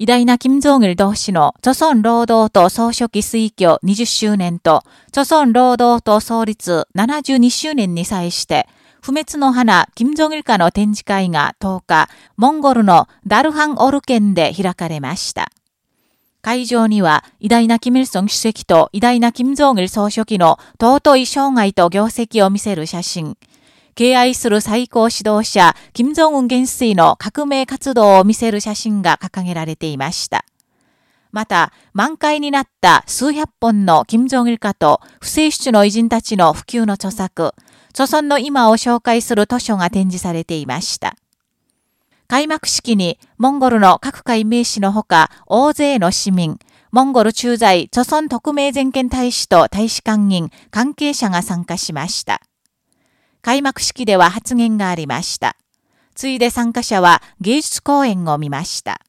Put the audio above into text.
偉大な金正義同士の、著村労働党総書記推挙20周年と、著村労働党創立72周年に際して、不滅の花、金正義家の展示会が10日、モンゴルのダルハンオル県で開かれました。会場には、偉大なキム・イルソン主席と偉大な金正義総書記の尊い生涯と業績を見せる写真、敬愛する最高指導者、金正恩元帥の革命活動を見せる写真が掲げられていました。また、満開になった数百本の金正日家と不正出の偉人たちの普及の著作、著村の今を紹介する図書が展示されていました。開幕式に、モンゴルの各界名士のほか、大勢の市民、モンゴル駐在、著村特命全権大使と大使館員、関係者が参加しました。開幕式では発言がありました。ついで参加者は芸術公演を見ました。